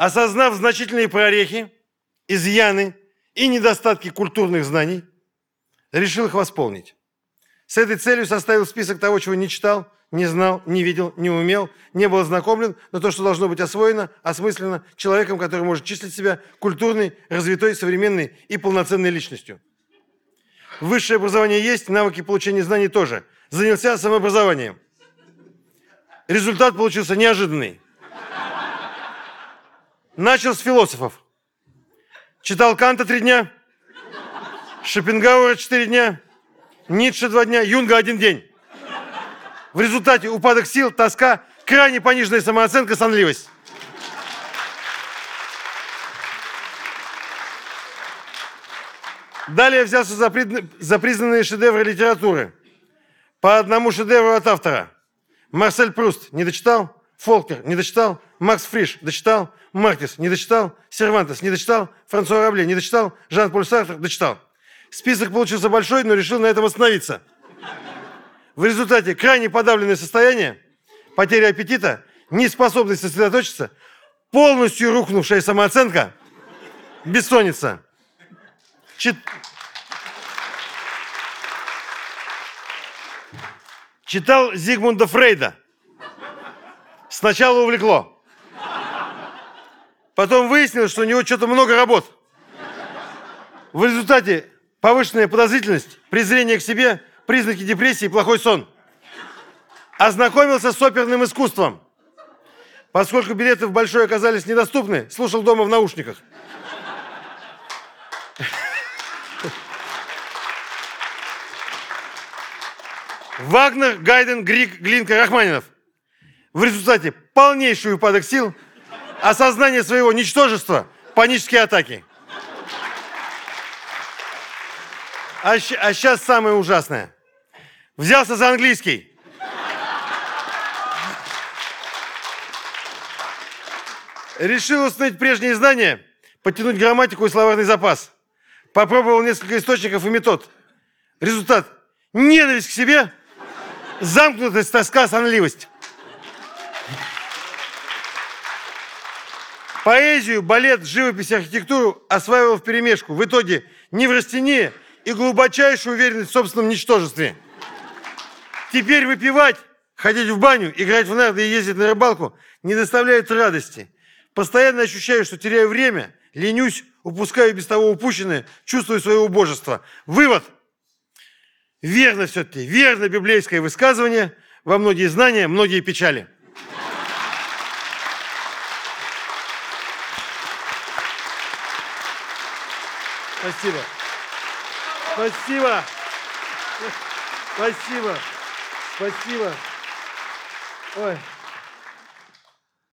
осознав значительные прорехи, изъяны и недостатки культурных знаний, решил их восполнить. С этой целью составил список того, чего не читал, не знал, не видел, не умел, не был ознакомлен, но то, что должно быть освоено, осмысленно человеком, который может числить себя культурной, развитой, современной и полноценной личностью. Высшее образование есть, навыки получения знаний тоже. Занялся самообразованием. Результат получился неожиданный. Начал с философов. Читал Канта три дня, Шопенгауэра четыре дня, Ницше два дня, Юнга один день. В результате упадок сил, тоска, крайне пониженная самооценка, сонливость. Далее взялся за, призна- за признанные шедевры литературы. По одному шедевру от автора. Марсель Пруст не дочитал, Фолкнер не дочитал, Макс Фриш дочитал, Мартис не дочитал, Сервантес не дочитал, Франсуа Рабле не дочитал, Жан-Поль Сартр дочитал. Список получился большой, но решил на этом остановиться. В результате крайне подавленное состояние, потеря аппетита, неспособность сосредоточиться, полностью рухнувшая самооценка, бессонница. Чит- Читал Зигмунда Фрейда. Сначала увлекло. Потом выяснилось, что у него что-то много работ. В результате повышенная подозрительность, презрение к себе, признаки депрессии, плохой сон. Ознакомился с оперным искусством. Поскольку билеты в Большой оказались недоступны, слушал дома в наушниках. Вагнер, Гайден, Грик, Глинка, Рахманинов. В результате полнейший упадок сил, осознание своего ничтожества, панические атаки. А, сейчас самое ужасное. Взялся за английский. Решил установить прежние знания, подтянуть грамматику и словарный запас. Попробовал несколько источников и метод. Результат – ненависть к себе, замкнутость, тоска, сонливость. Поэзию, балет, живопись, архитектуру осваивал в перемешку. В итоге неврастения и глубочайшую уверенность в собственном ничтожестве. Теперь выпивать, ходить в баню, играть в нарды и ездить на рыбалку не доставляет радости. Постоянно ощущаю, что теряю время, ленюсь, упускаю без того упущенное, чувствую свое убожество. Вывод. Верно все-таки, верно библейское высказывание. Во многие знания, многие печали. Спасибо. Спасибо. Спасибо. Спасибо. Ой.